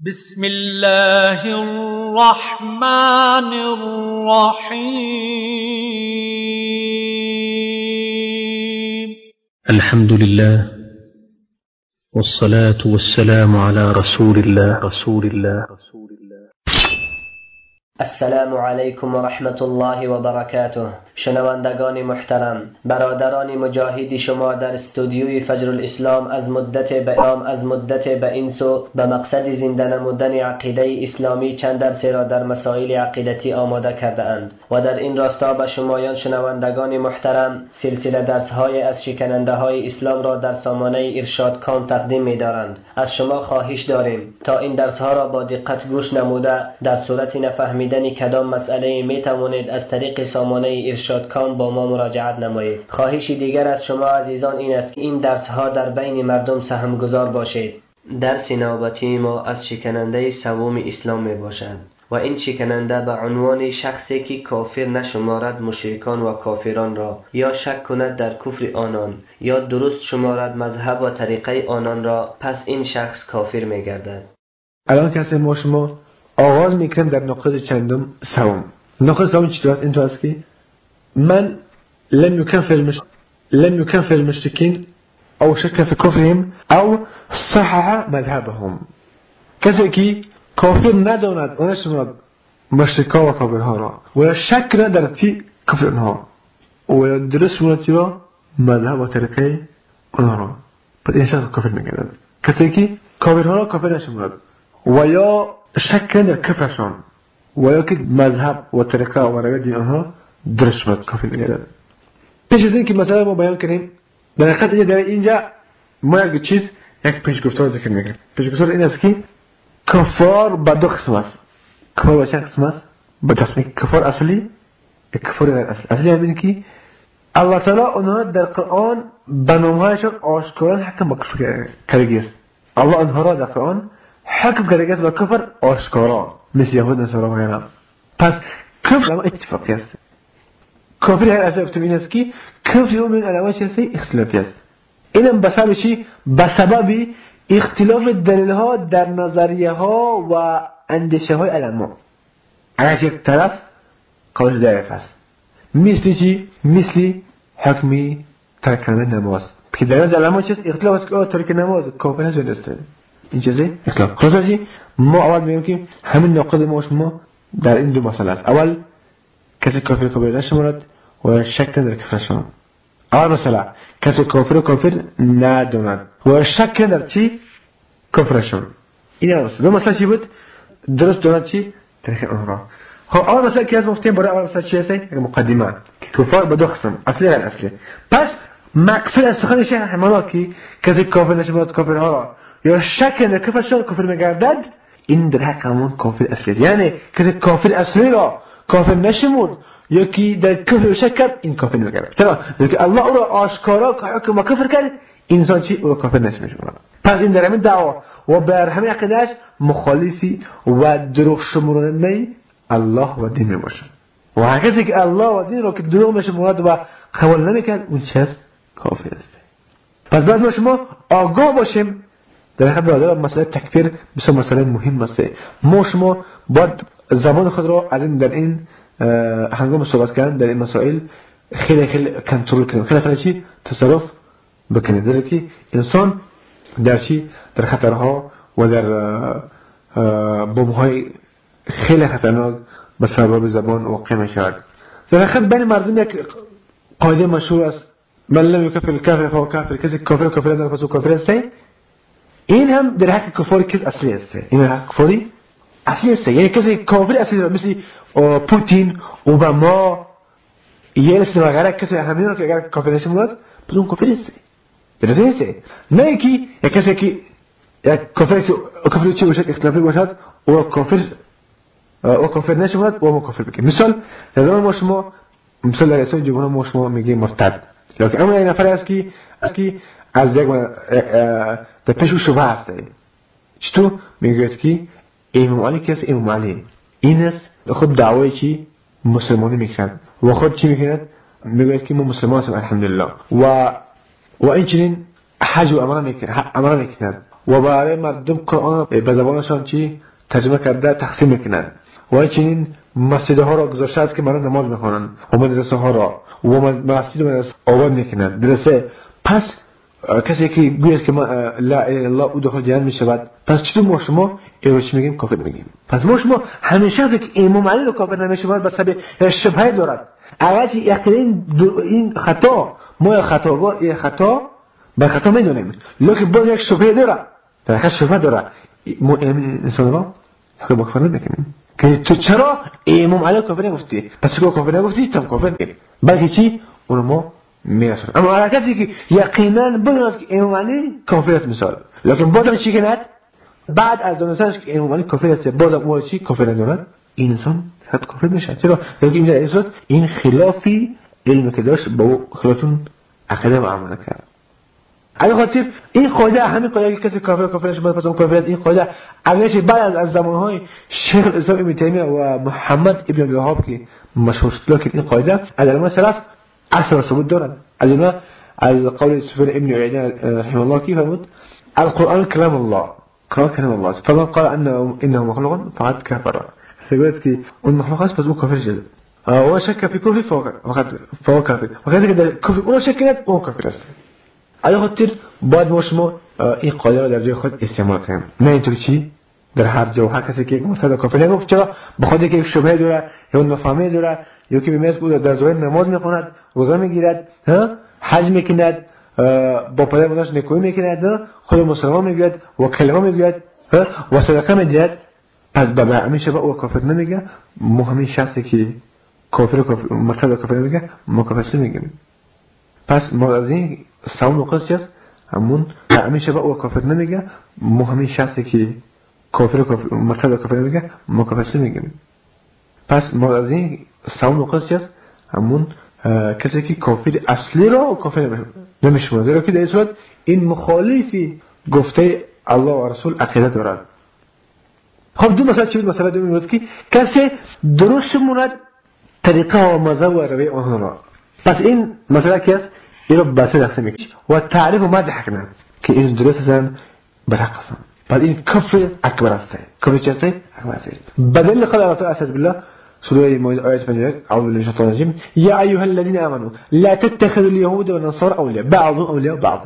بسم الله الرحمن الرحيم. الحمد لله والصلاة والسلام على رسول الله. رسول الله. رسول السلام علیکم و رحمت الله و برکاته. شنوندگان محترم برادران مجاهدی شما در استودیوی فجر الاسلام از مدت به از مدت به این سو به مقصد زنده نمودن عقیده اسلامی چند درسی را در مسائل عقیدتی آماده کرده اند و در این راستا به شمایان شنوندگان محترم سلسله درس های از شکننده های اسلام را در سامانه ارشاد کام تقدیم می دارند از شما خواهش داریم تا این درس ها را با دقت گوش نموده در صورت نفهمیدن کدام مسئله می توانید از طریق سامانه ارشاد کام با ما مراجعت نمایید. خواهشی دیگر از شما عزیزان این است که این درس ها در بین مردم سهم گذار باشید. درس نوبتی ما از شکننده سوم اسلام می باشد و این شکننده به عنوان شخصی که کافر نشمارد مشرکان و کافران را یا شک کند در کفر آنان یا درست شمارد مذهب و طریقه آنان را پس این شخص کافر می گردد. الان کسی ما شما آغاز میکنم در نقطه چندم سوم. نقطه سوم چی این تو است که من لم يكفر مش لم يكفر المشركين أو شك فی کفرهم أو صحح مذهبهم. که کافر نداند و نشمرد مشتکا و کافرها را. ولا شك ندر في كفرها درست درس ونتيبا مذهب و وطريقه اونها را. پس انسان کافر میگردد کسی که کافرها را کافر نشمرد. و یا شک در کفرشان و یا که مذهب و طریقه و روی آنها درست شد کافی نگردد پیش از اینکه مثلا ما بیان کنیم در حقیقت در اینجا ما یک چیز یک پیشگفتار ذکر میکنیم. پیشگفتار این است که کفار به دو قسم است. کفار به چند قسم است؟ به قسم. کفار اصلی کفار غیر اصلی. الله تعالی اونها در قرآن به نامهایشان آشکارا حکم به کفر الله را در قرآن حکم کرده است به کفر آشکارا مثل یهود نصارا و غیره پس کفر اتفاقی است. کافر هر اصلا این است که کفر من علامات چیزی اختلافی است. اینم بسبب چی؟ بسبب اختلاف دلیل ها در نظریه ها و اندیشه های علما. از یک طرف قول ضعیف است. مثل چی؟ مثل حکمی ترک نماز. که در از علما چیز اختلاف است که ترک نماز کافر است. این چیزی اختلاف خلاص ما اول میگیم که همین نقطه ما شما در این دو مسئله است. اول کسی کافر کافر نشمارد و شک نداره کفرشان اول مثلا کسی کافر و کافر نداند و شک در چی؟ کفرشان این اول مثلا دو مثلا چی بود؟ درست داند چی؟ تاریخ آن را خب اول مثلا که از مفتیم برای اول مثلا چی هستی مقدمه که کفار به دو قسم اصلی غیر اصلی. پس مقصد از سخن شیخ رحمه که کسی کافر نشمارد کافرها را. یا شک در کفرشان کافر میگردد. این در حق همون کافر اصلی یعنی کسی کافر اصلی را کافر نشمود یکی در کفر شک کرد این کافر نمیگرد چرا؟ که الله او را آشکارا حکم کفر کرد انسان چی؟ او کافر نشمیشه پس این در همین دعوا. و بر همین عقیدهش مخالفی و دروغ شمرانه الله و دین می باشه و هر کسی که الله و دین رو که دروغ میشه مراد و قبول نمی‌کرد اون است کافر است. پس بعد ما شما آگاه باشیم. در حد برادر مسئله تکفیر بسیار مسئله مهم است. ما شما باید زمان خود را در این هنگام صحبت کردن در این مسائل خیلی خیلی کنترل کنیم. خیلی خیلی چی؟ تصرف بکنید در که انسان در چی؟ در خطرها و در بومهای خیلی خطرناک به سبب زبان واقع می شود در حقیقت بین مردم یک قاعده مشهور است. من لم یکفر الکافر فهو کافر. کسی کافر کافر در پس کافر است؟ این هم در حق کفاری کس اصلی است. این حق کفاری اصلی است. یعنی کسی کافر اصلی مثل پوتین اوباما یلسن و غیره کسی همین رو که اگر کافر نشه مراد پس اون کافر است درسته است نه کی یک کسی که یک کافر که کافر چه باشد اختلافی باشد او کافر او کافر نشه مراد او کافر بگه مثال زمان ما شما مثال در اسلام جمهور ما شما میگه مرتد. لکن اما این نفر است که یک در پیش شبه هست چطور میگه که امام علی کس امام علی؟ این است. خود دعوای چی؟ مسلمانی می‌کرد و خود چی می‌کرد می‌گوید که ما مسلمان الحمدلله. و و این چنین حج و امر می‌کرد و برای مردم قرآن به زبانشان چی؟ ترجمه کرده تقسیم می‌کنند و چنین مسجد ها را گذاشته است که مردم نماز می‌خوانند و مدرسه ها را. و مسجد و مدرسه آباد می‌کنند درسته؟ پس کسی که گوید که ما لا اله الله او داخل جهنم می‌شود. پس چطور ما شما ایروش میگیم کافر میگیم؟ پس ما شما همیشه از که امام علی رو کافر نمی‌شود به سبب شبهه دارد. اگر یقین این خطا ما خطاگاه خطا به خطا می‌دونیم. لکن باز یک شبهه داره در حقیقت شبهه داره ما انسان را حق کافر نمی‌کنیم. که تو چرا امام علی کافر نگفتی؟ پس چرا کافر نگفتی؟ تو کافر بلکه چی؟ اون ما میرسون اما هر کسی که یقینا بداند که امام علی کافر است مثال. لکن بازم چی کند بعد از دانستنش که امام علی کافر است بازم او چی؟ کافر ندارد این انسان حد کافر میشه چرا؟ اینجا احساس این خلافی علم که داشت با خلافون عقیده و عمل کرد. از خاطر این قاعده همین قاعده که کسی کافر کافر نشه پس اون کافر این قاعده اگرچه بعد از زمانهای شیخ الاسلام ابن و محمد ابن وهاب که مشهور شد که این قاعده از سلف 10 وسبعون درا علمنا على قول السفير ابن عيينة آه، رحمه الله كيف يموت؟ القرآن كلام الله. قرآن كلام الله. فمن قال أنه, إنه مخلوق فقد كفر. فقالت كي إيه؟ المخلوقات بس مو كفر جزء آه، وما شك في كفر فهو كفر وكذا كده كفر وما شك لا فهو كفر أصلا على خاطر بعد ما شما این قاعدة رو در استعمال كلام. ما اینطور شيء؟ در هر جا هر کسی که مثلا کافر. نگفت چرا؟ بخاطر که شبهه داره یا نفهمی داره یا که به بود در ظاهر نماز می‌خواند روزه می‌گیرد حج می‌کند با پدر مادرش نکوی می‌کند خود مسلمان می‌گوید و کلمه می‌گوید و صدقه می‌دهد پس به همیشه به او کافر نمیگه. ما همین شخصی که کافر کافر مرتب کافر نمیگه ما کافر پس ما از این سوم نقص چیست همون همیشه به او کافر نمیگه. ما همین شخصی که کافر مرتب کافر نمیگه ما کافر نمیگیم پس ما از این سوم نقص چیست همون کسی که کافر اصلی را کافر نمیشه زیرا که در صورت این مخالفی گفته الله و رسول عقیده دارد. خب دو مسئله چی بود؟ مسئله دومی بود که کسی درست مورد طریقه و مذهب و روی آنها را. پس این مسئله که است این را بسه دخصه و تعریف و مدح کنند که این درست هستن برحق پس این کفر اکبر است. کفر چی است؟ اکبر است. بدل تعالی أساس بالله. سورة المائدة آية 8 أعوذ بالله من الشيطان الرجيم يا أيها الذين آمنوا لا تتخذوا اليهود والنصارى أولياء. بعضهم أولياء بعض.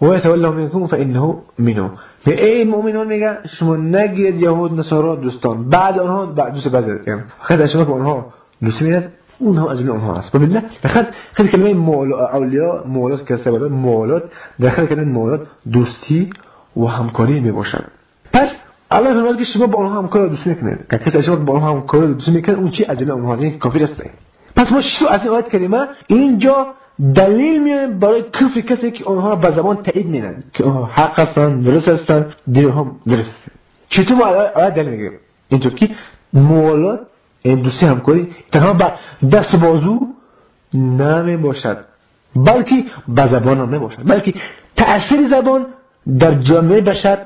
ويتولوا منكم فإنه منهم. ای مؤمنان میگه شما نگیرید یهود نصارا دوستان. بعد آنها بعد دوست بعضی یعنی. خد شما که آنها دوست میاد اونها از آنها است. ببین خد خد کلمه مولا اولیا مولات که سبب مولات داخل کلمه مولات دوستی. و همکاری می باشد پس الله فرمود که شما با آنها همکار دوستی نکنید. که کسی شما با آنها همکار دوستی می‌کنه اون چی؟ اجل اونها. این کافر است پس ما شو از این آیت کریمه اینجا دلیل میاریم برای کفر کسی که را به زبان تایید میدن که آنها حق هستن درست هستن دین هم درست چطور ما دلیل میگیم اینطور که موالات این دوستی همکاری تنها با دست بازو نمی باشد بلکه به زبان هم نباشد بلکه تأثیر زبان در جامعه بشر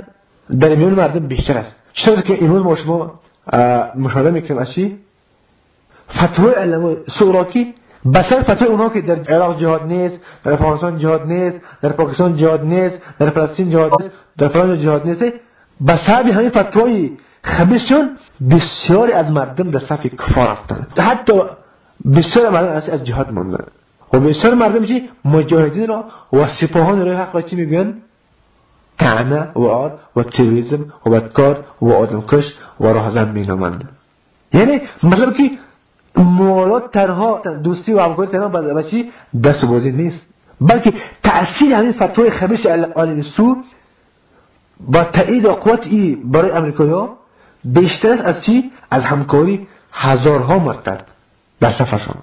در میون مردم بیشتر است. چرا که امروز ما شما مشاهده می‌کنیم از چی؟ فتوای سوراکی بسر فتوای اونها که در عراق جهاد نیست در افغانستان جهاد نیست در پاکستان جهاد نیست در فلسطین جهاد نیست در فلان جهاد نیست. بسر همین فتوای خبیثشون بسیاری از مردم در صف کفار رفتند حتی بسیار مردم از جهاد ماندن و بسیار مردم چی؟ مجاهدین را و سپاهان را حق را چی میگن تعنه و آر و تروریزم و بدکار و آدمکش و راهزن می نامند یعنی مطلب که موالات تنها دوستی و همکاری تنها بچی دست بازی نیست. بلکه تأثیر همین فتوای خبیش آل سو با تایید و قوت ای برای امریکایی ها بیشتر از چی؟ از همکاری هزارها مرتب در سفرشان.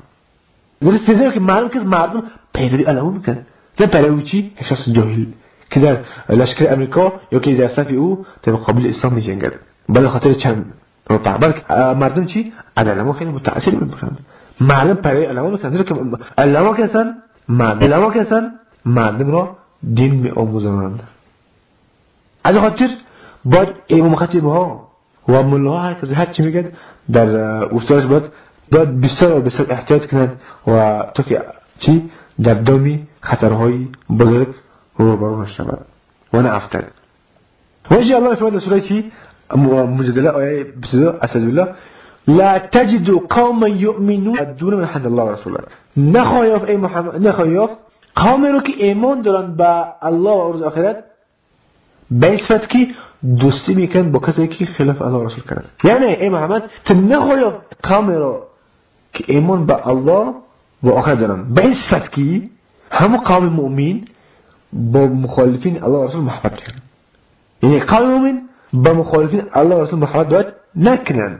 درست که معلوم که مردم پیروی علمون میکن نه پیروی چی؟ احساس جاهل. که در لشکر امریکا یا که در صف او در مقابل اسلام می جنگد بله خاطر چند بلکه مردم چی؟ از علما خیلی متاثر می باشند مردم پره علما می‌کنن که علما که هستن مردم علما که هستن مردم را دین می آموزند از خاطر باید امام خطیب ها و ملا هر کسی هر چی میگن در استادش باید باید بسیار و بسیار احتیاط کنند و تو که چی؟ در دامی خطرهای بزرگ روبرو شود و نه افتر وجه الله في چی مجادلة آیه 22 اسد الله لا تجد قوما يؤمنون دون من حد الله ورسوله. نخواهی ای محمد نخواهی قومی رو که ایمان دارن به الله و روز آخرت به صفت که دوستی میکن با کسی که خلاف الله و رسول کرد. یعنی ای محمد تو نخواهی قومی رو که ایمان به الله و آخرت دارن. به صفت که همه قوم مؤمن با مخالفین الله و رسول محبت. کنن یعنی قوم مؤمن با مخالفین الله و رسول محبت باید نکنن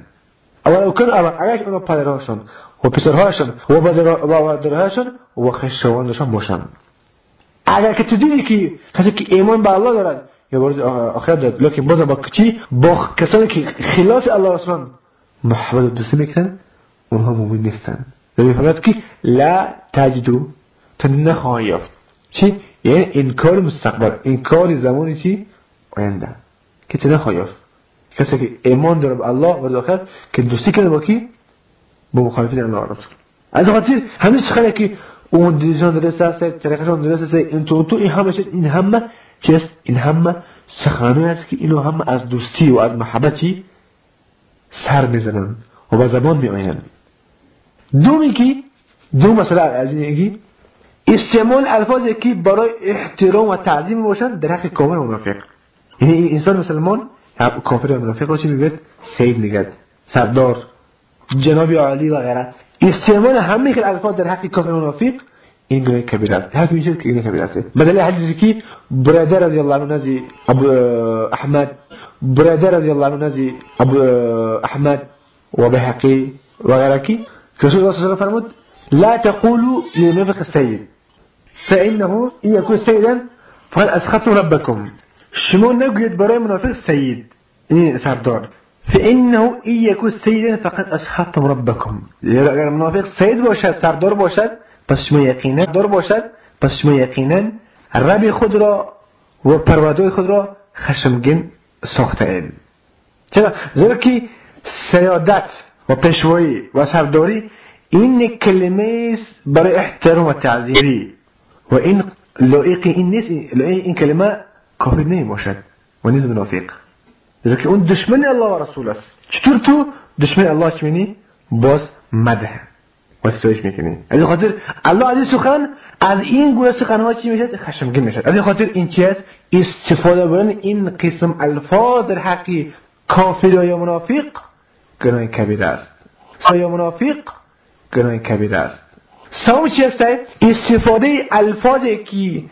ولو كان اگرش اونا پدرهاشون و پسرهاشون و برادرهاشون و خشوانشون باشن اگر که تو دیدی که کسی که ایمان به الله دارد یا برز آخرت دارد. لیکن باز با کچی با کسانی که خلاف الله رسولان محبت و دوستی میکنن اونها مومن نیستن. در فرماد که لا تجدو تو نخواهی یافت. چی؟ یعنی انکار مستقبل انکار زمانی چی؟ آینده. که تو نخواهی کسی که ایمان داره به الله و آخرت که دوستی کنه با کی؟ با مخالفین الله رسول. از خاطر همین خیلی که اون دیزان درست است طریقشون درست است این تو تو این همه این همه چیست این همه سخنی است که اینو هم از دوستی و از محبتی سر می‌زنن و با زبان می آینن دومی که دو مسئله از این استعمال الفاظی که برای احترام و تعظیم باشن در حق کامل منافق. یعنی انسان مسلمان کافر منافق رو چی میگه سید میگه سردار. جناب عالی و غیره استعمال همه که الفاظ در حق کافر منافق این گناه کبیر است. هر میشه که این کبیر است. بدل حدیثی که برادر رضی الله عنه نزی ابو احمد برادر رضی الله عنه نزی ابو احمد و بهقی و غیره کی رسول الله صلی الله علیه و فرمود لا تقولوا للمنافق السيد فإنه إن يكون سيدا فقد أسخطتم ربكم. شما نگوید برای منافق؟ سید این سردار فإنه إن يكون سيدا فقد أسخطتم ربكم. اگر منافق سید باشد سردار باشد پس شما یقینا دار باشد پس شما یقینا رب خود را و پروردگار خود را خشمگین ساخته اید چرا؟ زیرا که سیادت و پیشوایی و سرداری این کلمه برای احترام و تعظیمی. و این لایق این نیست این کلمه کافر نمی باشد و نیز منافق. زیرا که اون دشمن الله و رسول است. چطور تو؟ دشمن الله چمینی باز مده و ستایش می‌کنی. از خاطر الله از این سخن از این گونه سخن ها چی می‌شد؟ خشمگین می‌شد. از این خاطر این چی است استفاده بردن این قسم الفاظ در حقی کافر یا منافق گناه کبیر است. یا منافق گناه کبیر است. سوم چی است استفاده الفاظی که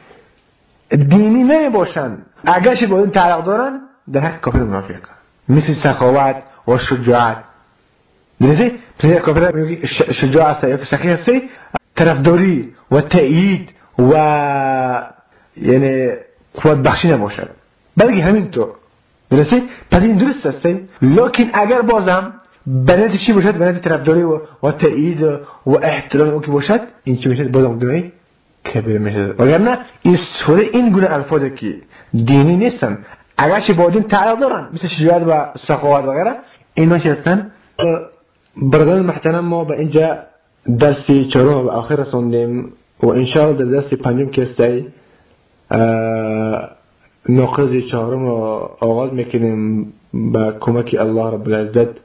دینی نمی باشن اگرچه با این تعلق دارن در حق کافر منافق. مثل سخاوت و شجاعت. درسته؟ مثل کافر میگه شجاع است یا سخی است طرفداری و تایید و یعنی قوت بخشی نباشد. بلکه همینطور. درسته؟ پس این درست است. لکن اگر بازم بنات چی باشد؟ بنات طرفداری و, و تایید و احترام او که باشد این چی میشه بازم گناهی کبیر میشه وگرنه این سوره این گونه الفاظی که دینی نیستن. اگرچه با دین تعلق دارن مثل شجاعت و سخاوت و غیره اینا چی هستن؟ برادران محترم ما به اینجا درس چهارم به آخر رسوندیم و انشاءالله در درس پنجم که استی نقض چهارم آغاز می‌کنیم. با کمک الله رب العزت